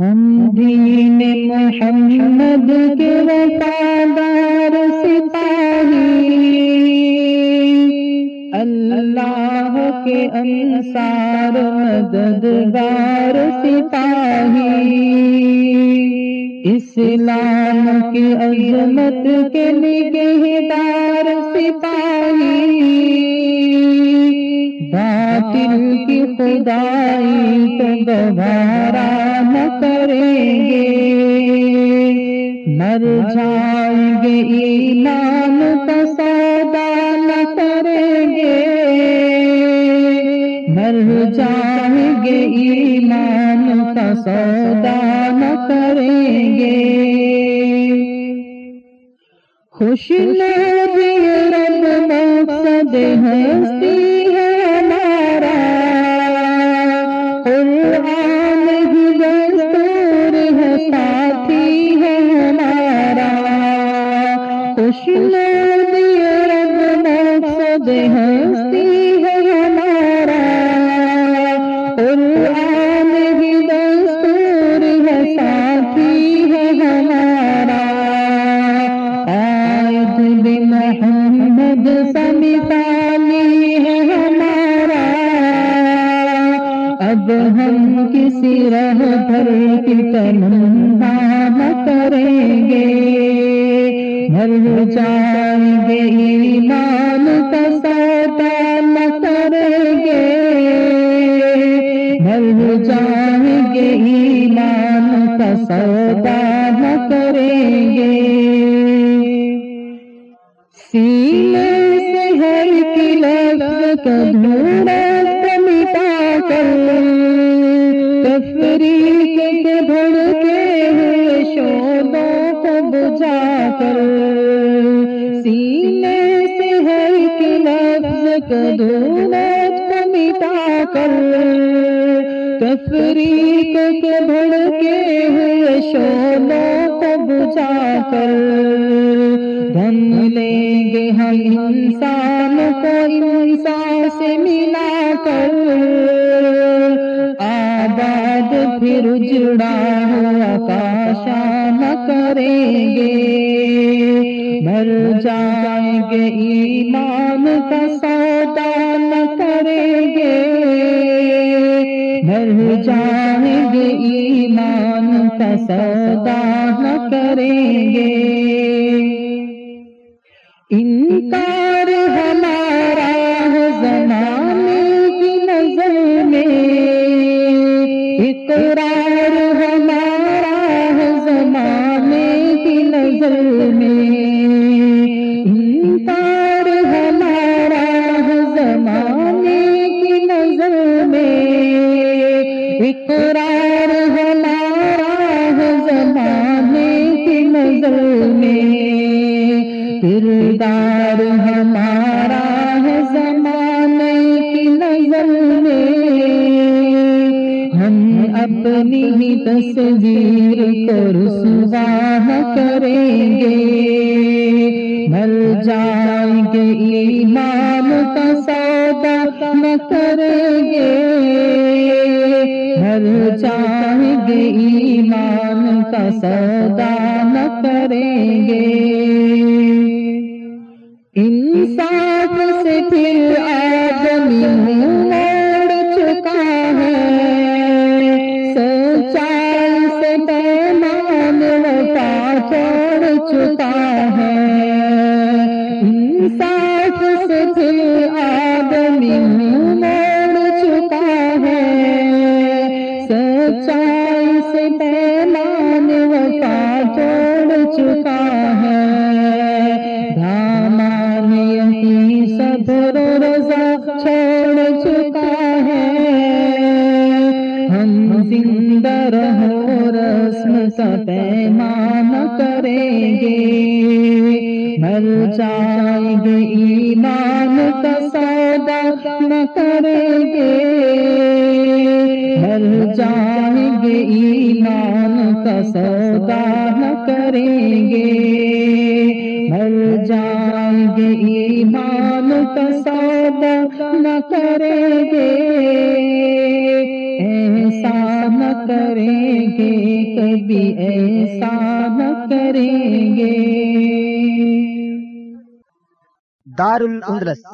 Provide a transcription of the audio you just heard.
ہم دین محمد کے وفادار سپاہی، اللہ کے انصار مددگار سپاہی۔ اسلام کی عظمت کے نگہدار سپاہی۔ باطل کی خدائی تو گوارا نہ کریں گے۔ مر جائیں گے، ایمان کا سودا نہ کریں گے۔ مر جائیں گے، ایمان کا سودا نہ کریں گے۔ خوش نبی رب مقصد ہستی۔ مقصد ہستی ہے ہمارا۔ قرآن ہی دستور ہے، ساتھی ہے ہمارا۔ آیت محمد ہے ہمارا۔ اب ہم کسی رہ بھر کی تمنا نہ کریں گے۔ بھر جائیں گے ایمان کا سودا نہ کریں گے بھر جائیں گے ایمان کا سودا نہ کریں گے سینے سے ہر کی لفظ کا دھوڑا مٹا کر تفریق کے بھڑکے ہوئے شعلوں کو کر۔ سینے سے ہر کی لفظ کا دھوڑا مٹا کر۔ تفریق کے بھڑکے ہوئے شعلوں کو بجھا کر۔ دھن لیں گے ہم انسان کو انسان سے ملا کر۔ پھر اجڑا ہوا کاشان کریں گے، مر جائیں گے، ایمان کا سودا نہ کریں گے۔ مر جائیں گے، ایمان کا سودا نہ کریں گے۔ کی میں۔ انکار ہمارا زمانے کی نظر میں۔ اقرار ہمارا زمانے کی نظر میں۔ کردار ہمارا ہے زمانے کی نظر میں۔ ہم اپنی ہی تصویر کو رسوا کریں گے۔ مر جائیں گے، ایمان کا سودا نہ کریں گے۔ مر جائیں گے، ایمان کا سودا نہ کریں گے۔ انصاف سے پھر آدمی موڑ چھوڑ چکا ہے۔ انصاف سے پھر آدمی موڑ چکا ہے۔ سچائی سے پیمان وفا چھوڑ چکا ہے۔ دامان یہی صبر و رضا چھوڑ چکا ہے۔ ہم زندہ رہو رسم کا پیمان۔ کریں گے۔ مر جائیں گے ایمان کا سودا نہ کریں گے۔ مر جائیں گے ایمان کا سودا نہ کریں گے۔ مر جائیں گے ایمان کا سودا نہ کریں گے۔ ایسا نہ کریں گے کبھی، ایسا نہ کریں گے دار الاندلس